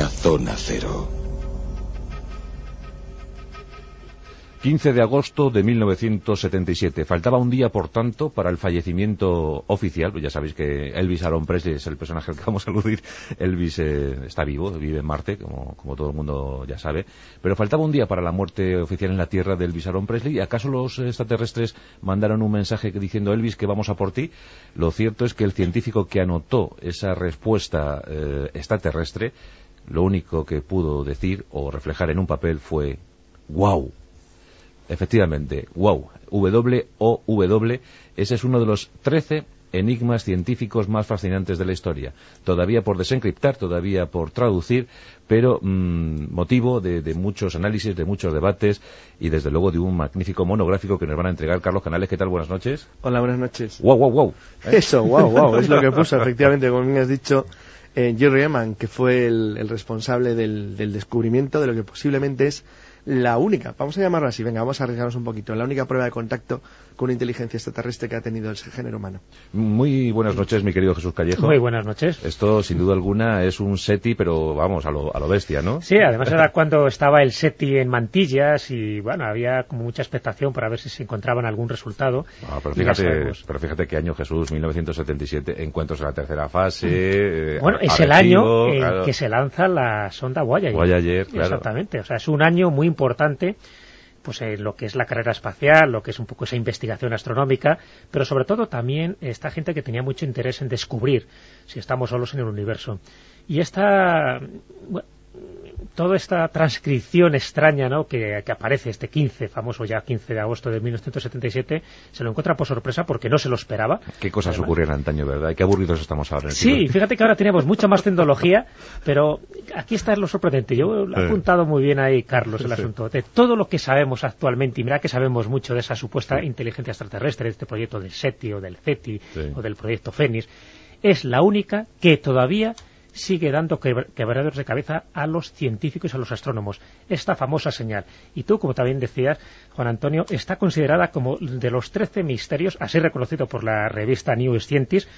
la zona cero. 15 de agosto de 1977. Faltaba un día, por tanto, para el fallecimiento oficial. Ya sabéis que Elvis Aaron Presley es el personaje al que vamos a aludir. Elvis eh, está vivo, vive en Marte, como, todo el mundo ya sabe. Pero faltaba un día para la muerte oficial en la Tierra de Elvis Aaron Presley. ¿Y acaso los extraterrestres mandaron un mensaje diciendo, Elvis, que vamos a por ti? Lo cierto es que el científico que anotó esa respuesta eh, extraterrestre, lo único que pudo decir o reflejar en un papel fue, wow Efectivamente, wow, W-O-W, ese es uno de los 13 enigmas científicos más fascinantes de la historia. Todavía por desencriptar, todavía por traducir, pero mmm, motivo de, de, muchos análisis, de muchos debates y desde luego de un magnífico monográfico que nos van a entregar Carlos Canales. ¿Qué tal? Buenas noches. Hola, buenas noches. Wow, wow, wow. ¿Eh? Eso, wow, wow, es lo que puso efectivamente, como bien has dicho, eh, Jerry Eman, que fue el, responsable del, del descubrimiento de lo que posiblemente es la única, vamos a llamarlo así, venga, vamos a arriesgarnos un poquito, la única prueba de contacto con una inteligencia extraterrestre que ha tenido el género humano. Muy buenas noches, mi querido Jesús Callejo. Muy buenas noches. Esto, sin duda alguna, es un SETI, pero vamos, a lo, a lo bestia, ¿no? Sí, además era cuando estaba el SETI en mantillas y, bueno, había como mucha expectación para ver si se encontraban algún resultado. Ah, pero, fíjate, pero fíjate qué año, Jesús, 1977, encuentros en la tercera fase. Eh, bueno, es el año en claro. que se lanza la sonda Voyager. Voyager, claro. Exactamente, o sea, es un año muy importante pues eh, lo que es la carrera espacial, lo que es un poco esa investigación astronómica, pero sobre todo también esta gente que tenía mucho interés en descubrir si estamos solos en el universo. Y esta, toda esta transcripción extraña ¿no? que, que, aparece este 15, famoso ya 15 de agosto de 1977, se lo encuentra por sorpresa porque no se lo esperaba. Qué cosas Además, ocurrían antaño, ¿verdad? Y qué aburridos estamos ahora. Sí, siglo. fíjate que ahora tenemos mucha más tecnología, pero aquí está lo sorprendente. Yo lo he apuntado muy bien ahí, Carlos, el asunto. De todo lo que sabemos actualmente, y mira que sabemos mucho de esa supuesta inteligencia extraterrestre, de este proyecto del SETI o del CETI o del proyecto FENIS, es la única que todavía sigue dando quebraderos de cabeza a los científicos y a los astrónomos. Esta famosa señal. Y tú, como también decías, Juan Antonio, está considerada como de los 13 misterios, así reconocido por la revista New Scientist,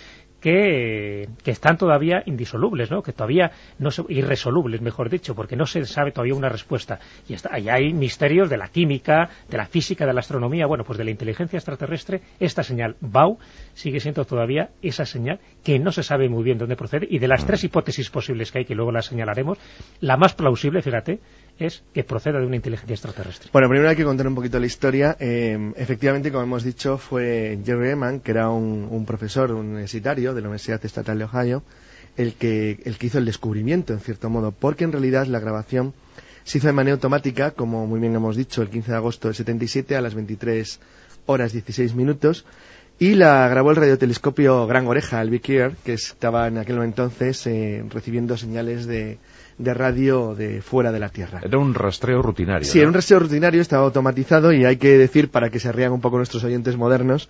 que, que, están todavía indisolubles, ¿no? que todavía no se, irresolubles, mejor dicho, porque no se sabe todavía una respuesta. Y, está, y hay misterios de la química, de la física, de la astronomía, bueno, pues de la inteligencia extraterrestre, esta señal BAU sigue siendo todavía esa señal que no se sabe muy bien dónde procede, y de las tres hipótesis posibles que hay, que luego las señalaremos, la más plausible, fíjate, es que proceda de una inteligencia extraterrestre. Bueno, primero hay que contar un poquito la historia. Eh, efectivamente, como hemos dicho, fue Jerry Eman, que era un, un profesor universitario de la Universidad Estatal de Ohio, el que, el que hizo el descubrimiento, en cierto modo, porque en realidad la grabación se hizo de manera automática, como muy bien hemos dicho, el 15 de agosto del 77 a las 23 horas 16 minutos, y la grabó el radiotelescopio Gran Oreja, el Big Ear, que estaba en aquel entonces eh, recibiendo señales de, de radio de fuera de la Tierra. Era un rastreo rutinario. Sí, ¿no? era un rastreo rutinario, estaba automatizado y hay que decir, para que se rían un poco nuestros oyentes modernos,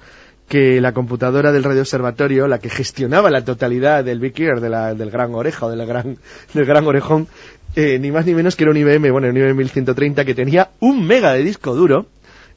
que la computadora del radioobservatorio, la que gestionaba la totalidad del Big Ear, de la, del Gran Oreja o de la gran, del Gran Orejón, eh, ni más ni menos que era un IBM, bueno, un IBM 1130 que tenía un mega de disco duro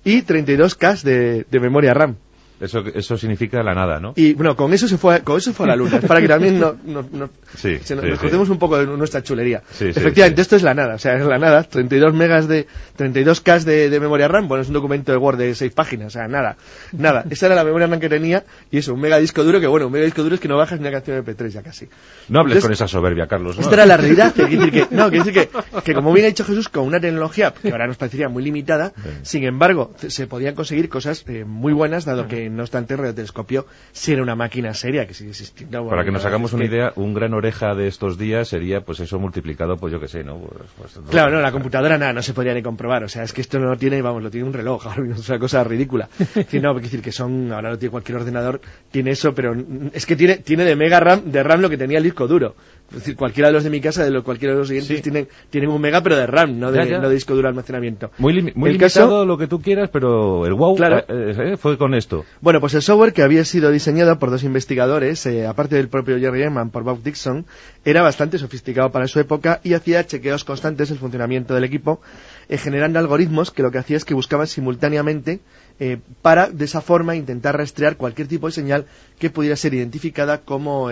y 32K de, de memoria RAM. Eso, eso significa la nada, ¿no? Y bueno, con eso se fue, con eso fue a la luna, para que también no, no, no sí, se, sí, nos sí. contemos un poco de nuestra chulería. Sí, Efectivamente, esto es la nada, o sea, es la nada, 32 megas de, 32K de, de, memoria RAM, bueno, es un documento de Word de 6 páginas, o sea, nada, nada. Esa era la memoria RAM que tenía, y eso, un mega disco duro, que bueno, un mega disco duro es que no bajas ni una canción de MP3 ya casi. No hables Entonces, con esa soberbia, Carlos. ¿no? Esta era la realidad, que decir que, no, quiere decir que, que como bien ha dicho Jesús, con una tecnología que ahora nos parecería muy limitada, sin embargo, se podían conseguir cosas eh, muy buenas, dado que no obstante el radiotelescopio si era una máquina seria que sigue existiendo. Bueno, Para que nos hagamos una idea, un gran oreja de estos días sería pues eso multiplicado, pues yo que sé, ¿no? Pues, pues, claro, no, la computadora nada, no se podría ni comprobar, o sea, es que esto no lo tiene, vamos, lo tiene un reloj, es una cosa ridícula. decir, no, decir que son, ahora lo tiene cualquier ordenador, tiene eso, pero es que tiene, tiene de mega RAM, de RAM lo que tenía el disco duro. Es decir, cualquiera de los de mi casa, de los, cualquiera de los siguientes, sí. tienen, tienen un mega, pero de RAM, no de, ya, ya. No de disco duro almacenamiento. Muy, li muy limitado caso, lo que tú quieras, pero el wow claro, eh, eh, fue con esto. Bueno, pues el software que había sido diseñado por dos investigadores, eh, aparte del propio Jerry Eman, por Bob Dixon, era bastante sofisticado para su época y hacía chequeos constantes del funcionamiento del equipo, eh, generando algoritmos que lo que hacía es que buscaban simultáneamente eh, para de esa forma intentar rastrear cualquier tipo de señal que pudiera ser identificada como,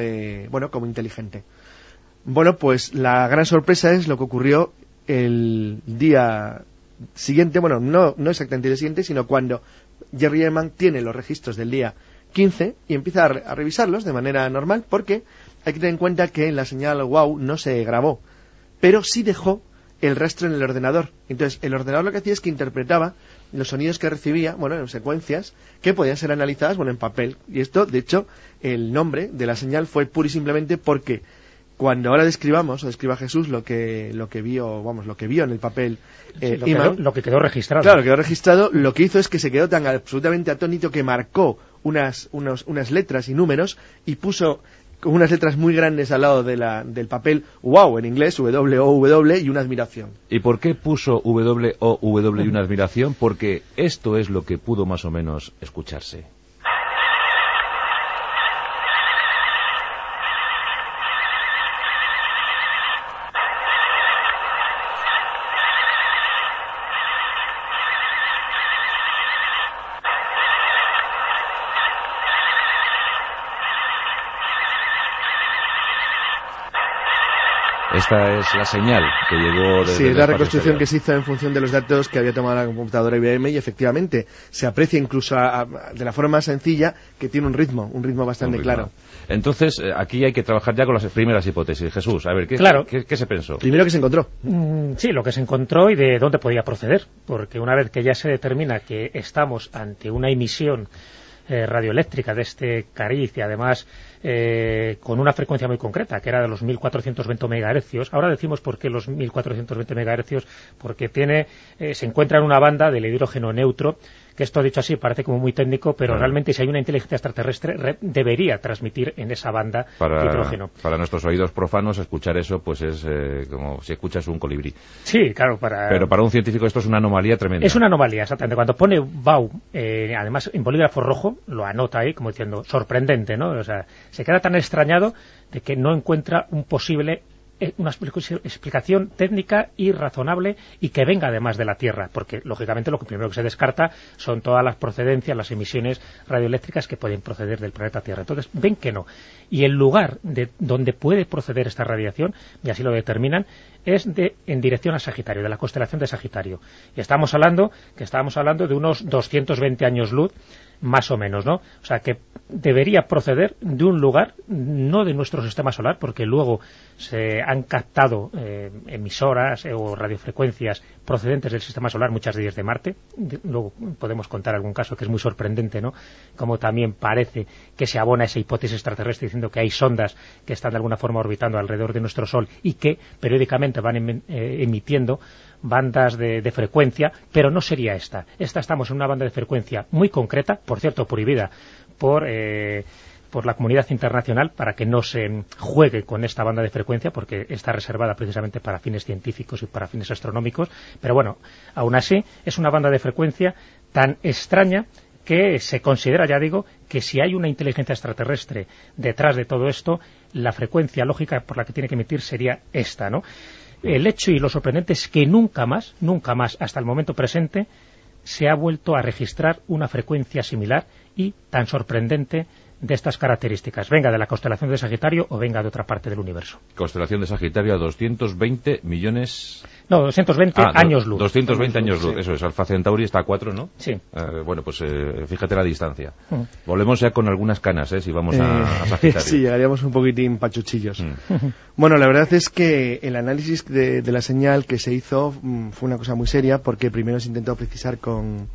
bueno, como inteligente. Bueno, pues la gran sorpresa es lo que ocurrió el día siguiente, bueno, no, no exactamente el siguiente, sino cuando Jerry Ehrman tiene los registros del día 15 y empieza a, revisarlos de manera normal porque hay que tener en cuenta que la señal WOW no se grabó, pero sí dejó el rastro en el ordenador. Entonces, el ordenador lo que hacía es que interpretaba los sonidos que recibía, bueno, en secuencias, que podían ser analizadas, bueno, en papel. Y esto, de hecho, el nombre de la señal fue pura y simplemente porque cuando ahora describamos o describa Jesús lo que lo que vio vamos lo que vio en el papel eh, lo, que quedó registrado. Claro quedó registrado lo que hizo es que se quedó tan absolutamente atónito que marcó unas unos, unas letras y números y puso unas letras muy grandes al lado de la, del papel wow en inglés W O W y una admiración. Y por qué puso W O W y una admiración porque esto es lo que pudo más o menos escucharse Esta es la señal que llegó de Sí, la reconstrucción que se hizo en función de los datos que había tomado la computadora IBM y efectivamente se aprecia incluso de la forma más sencilla que tiene un ritmo, un ritmo bastante claro. Entonces, eh, aquí hay que trabajar ya con las primeras hipótesis. Jesús, a ver, ¿qué, qué, se pensó? Primero que se encontró. Mm, sí, lo que se encontró y de dónde podía proceder, porque una vez que ya se determina que estamos ante una emisión eh, radioeléctrica de este cariz y además eh, con una frecuencia muy concreta, que era de los 1420 MHz. Ahora decimos por qué los 1420 MHz, porque tiene, eh, se encuentra en una banda del hidrógeno neutro que esto dicho así parece como muy técnico, pero realmente si hay una inteligencia extraterrestre debería transmitir en esa banda para, hidrógeno. Para nuestros oídos profanos escuchar eso pues es eh, como si escuchas un colibrí. Sí, claro. Para... Pero para un científico esto es una anomalía tremenda. Es una anomalía, exactamente. Cuando pone BAU, eh, además en bolígrafo rojo, lo anota ahí como diciendo sorprendente, ¿no? O sea, se queda tan extrañado de que no encuentra un posible una explicación técnica y razonable y que venga además de la Tierra, porque lógicamente lo primero que se descarta son todas las procedencias, las emisiones radioeléctricas que pueden proceder del planeta Tierra. Entonces, ven que no. Y el lugar de donde puede proceder esta radiación, y así lo determinan, es de, en dirección a Sagitario, de la constelación de Sagitario. Y estamos hablando, que estábamos hablando de unos 220 años luz más o menos, ¿no? O sea, que debería proceder de un lugar, no de nuestro sistema solar, porque luego se han captado eh, emisoras eh, o radiofrecuencias procedentes del sistema solar, muchas de ellas de Marte. luego podemos contar algún caso que es muy sorprendente, ¿no? Como también parece que se abona esa hipótesis extraterrestre diciendo que hay sondas que están de alguna forma orbitando alrededor de nuestro Sol y que periódicamente van eh, emitiendo bandas de, frecuencia, pero no sería esta. Esta estamos en una banda de frecuencia muy concreta, por cierto, prohibida por... Eh, por la comunidad internacional para que no se juegue con esta banda de frecuencia porque está reservada precisamente para fines científicos y para fines astronómicos pero bueno, aún así es una banda de frecuencia tan extraña que se considera, ya digo, que si hay una inteligencia extraterrestre detrás de todo esto, la frecuencia lógica por la que tiene que emitir sería esta, ¿no? El hecho y lo sorprendente es que nunca más, nunca más, hasta el momento presente, se ha vuelto a registrar una frecuencia similar y tan sorprendente de estas características, venga de la constelación de Sagitario o venga de otra parte del universo. Constelación de Sagitario a 220 millones... No, 220 ah, años luz. 220 años luz, eso es. Alfa Centauri está a 4, ¿no? Sí. Eh, bueno, pues eh, fíjate la distancia. Mm. Volvemos ya con algunas canas, ¿eh? Si vamos a, eh, Sagitario. Sí, llegaríamos un poquitín pachuchillos. Mm. bueno, la verdad es que el análisis de, de la señal que se hizo mm, fue una cosa muy seria porque primero se intentó precisar con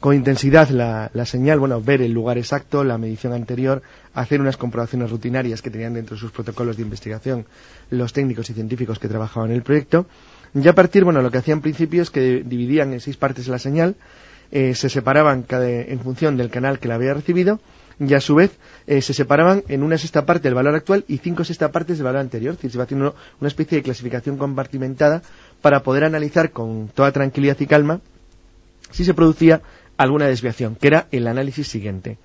con intensidad la, la, señal, bueno, ver el lugar exacto, la medición anterior, hacer unas comprobaciones rutinarias que tenían dentro de sus protocolos de investigación los técnicos y científicos que trabajaban en el proyecto. Y a partir, bueno, lo que hacían en principio es que dividían en seis partes la señal, eh, se separaban cada, en función del canal que la había recibido, y a su vez eh, se separaban en una sexta parte del valor actual y cinco sexta partes del valor anterior. Es decir, se va haciendo una especie de clasificación compartimentada para poder analizar con toda tranquilidad y calma si se producía alguna desviación, que era el análisis siguiente.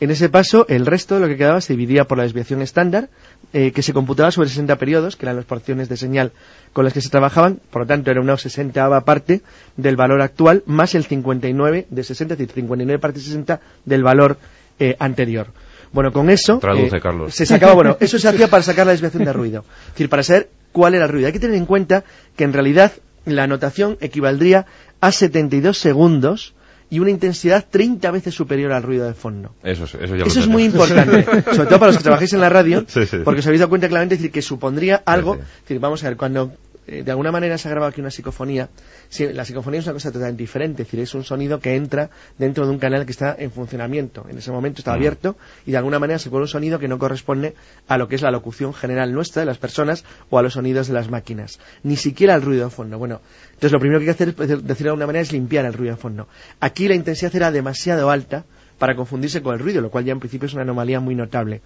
En ese paso, el resto de lo que quedaba se dividía por la desviación estándar, eh, que se computaba sobre 60 periodos, que eran las porciones de señal con las que se trabajaban, por lo tanto era una 60 parte del valor actual, más el 59 de 60, es decir, 59 parte 60 del valor eh, anterior. Bueno, con eso... Traduce, Carlos. Se sacaba, bueno, eso se hacía para sacar la desviación de ruido. Es decir, para saber cuál era el ruido. Hay que tener en cuenta que en realidad la anotación equivaldría a 72 segundos y una intensidad 30 veces superior al ruido de fondo. Eso, es- eso ya lo Eso es muy importante, sobre todo para los que trabajáis en la radio, Sí, sí. porque os habéis dado cuenta claramente decir, que supondría algo. sí. Decir, vamos a ver, cuando eh, de alguna manera se ha grabado aquí una psicofonía, sí, la psicofonía es una cosa totalmente diferente, es decir, es un sonido que entra dentro de un canal que está en funcionamiento. En ese momento está abierto y de alguna manera se pone un sonido que no corresponde a lo que es la locución general nuestra de las personas o a los sonidos de las máquinas. Ni siquiera al ruido de fondo. Bueno, entonces lo primero que hay que hacer, es decir de alguna manera, es limpiar el ruido de fondo. Aquí la intensidad era demasiado alta para confundirse con el ruido, lo cual ya en principio es una anomalía muy notable.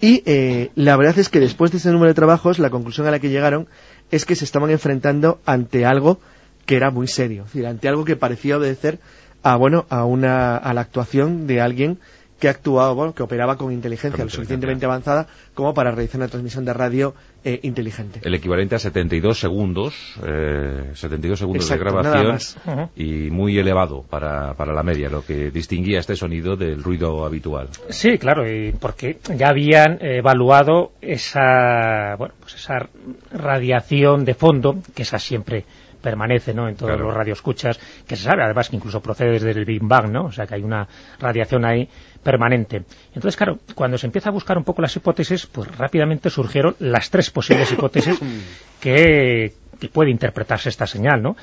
Y eh, la verdad es que después de ese número de trabajos, la conclusión a la que llegaron es que se estaban enfrentando ante algo que era muy serio, es decir, ante algo que parecía obedecer a bueno a una a la actuación de alguien que actuaba, bueno, que operaba con inteligencia Con lo suficientemente avanzada como para realizar una transmisión de radio eh, inteligente. El equivalente a 72 segundos, eh, 72 segundos Exacto, de grabación y muy elevado para, para la media, lo que distinguía este sonido del ruido habitual. Sí, claro, y porque ya habían evaluado esa, bueno, pues esa radiación de fondo, que esa siempre permanece ¿no? en todos Claro. los radioescuchas, que se sabe además que incluso procede desde el Big Bang, ¿no? o sea que hay una radiación ahí permanente. Entonces, claro, cuando se empieza a buscar un poco las hipótesis, pues rápidamente surgieron las tres posibles hipótesis que, que puede interpretarse esta señal, ¿no?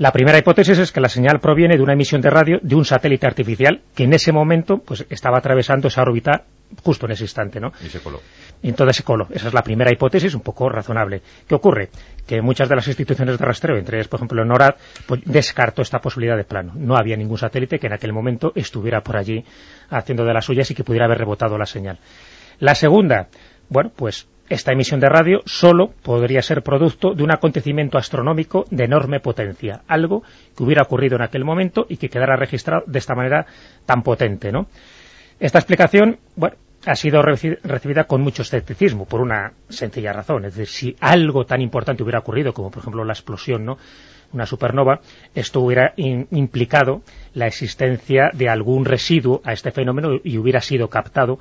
La primera hipótesis es que la señal proviene de una emisión de radio de un satélite artificial que en ese momento pues estaba atravesando esa órbita justo en ese instante, ¿no? Y se coló. Entonces se coló. Esa es la primera hipótesis, un poco razonable. ¿Qué ocurre? Que muchas de las instituciones de rastreo, entre ellas, por ejemplo, el NORAD, pues descartó esta posibilidad de plano. No había ningún satélite que en aquel momento estuviera por allí haciendo de las suyas y que pudiera haber rebotado la señal. La segunda, bueno, pues esta emisión de radio solo podría ser producto de un acontecimiento astronómico de enorme potencia, algo que hubiera ocurrido en aquel momento y que quedara registrado de esta manera tan potente, ¿no? Esta explicación, bueno, ha sido reci- recibida con mucho escepticismo por una sencilla razón, es decir, si algo tan importante hubiera ocurrido como por ejemplo la explosión, ¿no? una supernova, esto hubiera implicado la existencia de algún residuo a este fenómeno y hubiera sido captado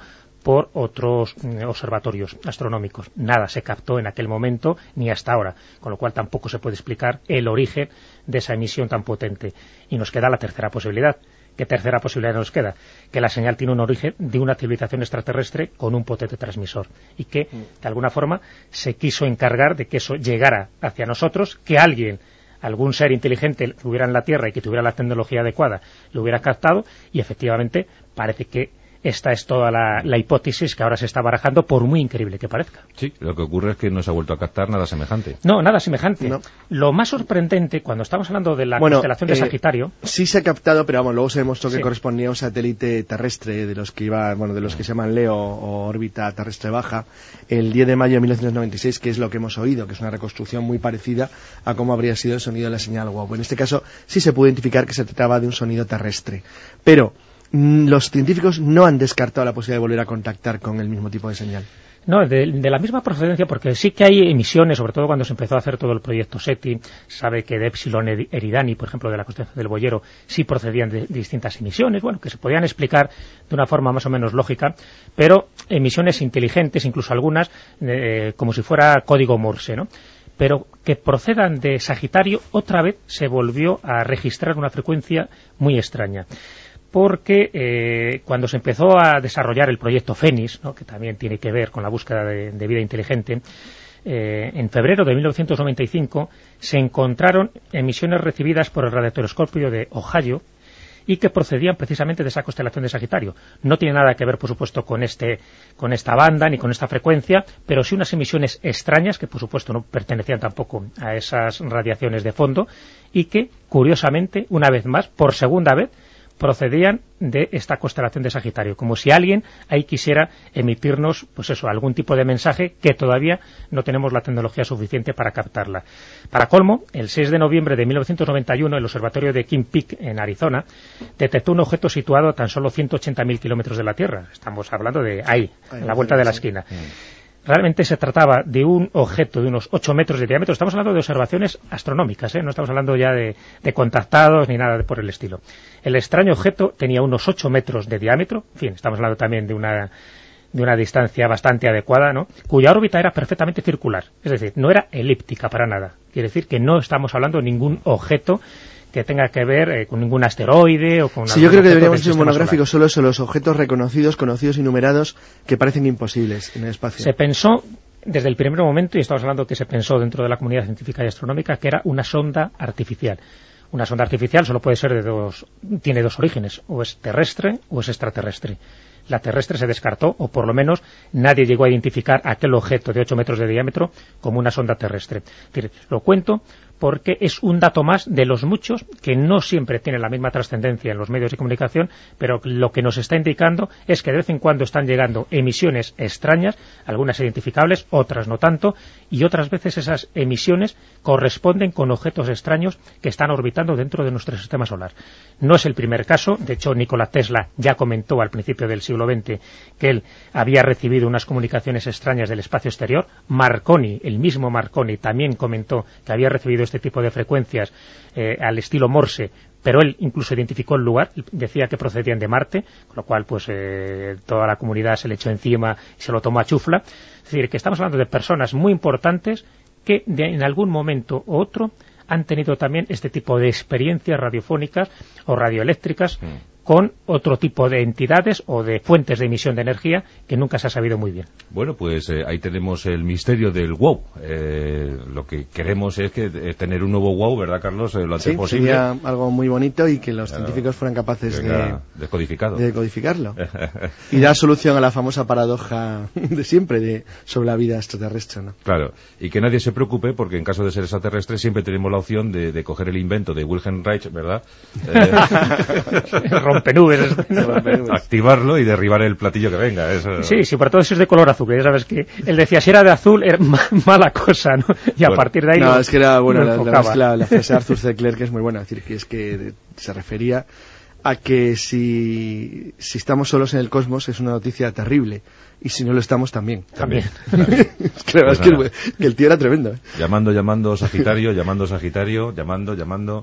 por otros mm, observatorios astronómicos. Nada se captó en aquel momento ni hasta ahora, con lo cual tampoco se puede explicar el origen de esa emisión tan potente. Y nos queda la tercera posibilidad. ¿Qué tercera posibilidad nos queda? Que la señal tiene un origen de una civilización extraterrestre con un potente transmisor y que, de alguna forma, se quiso encargar de que eso llegara hacia nosotros, que alguien algún ser inteligente que hubiera en la Tierra y que tuviera la tecnología adecuada lo hubiera captado y efectivamente parece que esta es toda la, la hipótesis que ahora se está barajando por muy increíble que parezca. Sí, lo que ocurre es que no se ha vuelto a captar nada semejante. No, nada semejante. No. Lo más sorprendente cuando estamos hablando de la Bueno, constelación de eh, Sagitario, Sí se ha captado, pero vamos, luego se demostró que Sí. correspondía a un satélite terrestre de los que iba, bueno, de los que se llaman LEO o órbita terrestre baja, el 10 de mayo de 1996, que es lo que hemos oído, que es una reconstrucción muy parecida a cómo habría sido el sonido de la señal WOW. En este caso sí se pudo identificar que se trataba de un sonido terrestre. Pero los científicos no han descartado la posibilidad de volver a contactar con el mismo tipo de señal. No, de, de la misma procedencia, porque sí que hay emisiones, sobre todo cuando se empezó a hacer todo el proyecto SETI, sabe que de Epsilon Eri- Eridani, por ejemplo, de la constelación del Boyero, sí procedían de, distintas emisiones, bueno, que se podían explicar de una forma más o menos lógica, pero emisiones inteligentes, incluso algunas, como si fuera código Morse, ¿no? pero que procedan de Sagitario, otra vez se volvió a registrar una frecuencia muy extraña porque eh, cuando se empezó a desarrollar el proyecto Fénix, que también tiene que ver con la búsqueda de, de vida inteligente, eh, en febrero de 1995 se encontraron emisiones recibidas por el radiotelescopio de Ohio y que procedían precisamente de esa constelación de Sagitario. No tiene nada que ver, por supuesto, con, este, con esta banda ni con esta frecuencia, pero sí unas emisiones extrañas que, por supuesto, no pertenecían tampoco a esas radiaciones de fondo y que, curiosamente, una vez más, por segunda vez, procedían de esta constelación de Sagitario, como si alguien ahí quisiera emitirnos, pues eso, algún tipo de mensaje que todavía no tenemos la tecnología suficiente para captarla. Para colmo, el 6 de noviembre de 1991, el observatorio de King Peak, en Arizona, detectó un objeto situado a tan solo 180.000 kilómetros de la Tierra. Estamos hablando de ahí, Ahí, a la vuelta de la sí. esquina. Realmente se trataba de un objeto de unos 8 metros de diámetro. Estamos hablando de observaciones astronómicas, ¿eh? no estamos hablando ya de, contactados ni nada de por el estilo. El extraño objeto tenía unos 8 metros de diámetro. En fin, estamos hablando también de una de una distancia bastante adecuada, ¿no? cuya órbita era perfectamente circular, es decir, no era elíptica para nada. Quiere decir que no estamos hablando de ningún objeto que tenga que ver eh, con ningún asteroide o con... Sí, yo creo que deberíamos hacer un monográfico solo sobre los objetos reconocidos, conocidos y numerados que parecen imposibles en el espacio. Se pensó desde el primer momento, y estamos hablando que se pensó dentro de la comunidad científica y astronómica, que era una sonda artificial. Una sonda artificial solo puede ser de dos, tiene dos orígenes, o es terrestre o es extraterrestre. La terrestre se descartó, o por lo menos nadie llegó a identificar aquel objeto de 8 metros de diámetro como una sonda terrestre. lo cuento porque es un dato más de los muchos que no siempre tienen la misma trascendencia en los medios de comunicación, pero lo que nos está indicando es que de vez en cuando están llegando emisiones extrañas, algunas identificables, otras no tanto, y otras veces esas emisiones corresponden con objetos extraños que están orbitando dentro de nuestro sistema solar. No es el primer caso, de hecho Nikola Tesla ya comentó al principio del siglo XX que él había recibido unas comunicaciones extrañas del espacio exterior, Marconi, el mismo Marconi, también comentó que había recibido este tipo de frecuencias eh, al estilo Morse, pero él incluso identificó el lugar, decía que procedían de Marte, con lo cual pues eh, toda la comunidad se le echó encima y se lo tomó a chufla. Es decir, que estamos hablando de personas muy importantes que en algún momento u otro han tenido también este tipo de experiencias radiofónicas o radioeléctricas mm con otro tipo de entidades o de fuentes de emisión de energía que nunca se ha sabido muy bien. Bueno, pues eh, ahí tenemos el misterio del wow. Eh, lo que queremos es que eh, tener un nuevo wow, ¿verdad, Carlos? lo antes sí, posible. sería algo muy bonito y que los científicos fueran capaces de, decodificarlo y dar solución a la famosa paradoja de siempre de sobre la vida extraterrestre. ¿no? Claro, y que nadie se preocupe porque en caso de ser extraterrestre siempre tenemos la opción de, de coger el invento de Wilhelm Reich, ¿verdad? rompenubes. Activarlo y derribar el platillo que venga. Sí, sí, por todo eso es de color azul. Ya sabes que él decía, si era de azul, era mala cosa, ¿no? Y a partir de ahí... No, es que era, bueno, la, la, frase de Arthur C. Clarke es muy buena. Es decir, que es que se refería a que si, si estamos solos en el cosmos es una noticia terrible y si no lo estamos también. También. es que, pues que, el tío era tremendo. ¿eh? Llamando, llamando Sagitario, llamando Sagitario, llamando, llamando.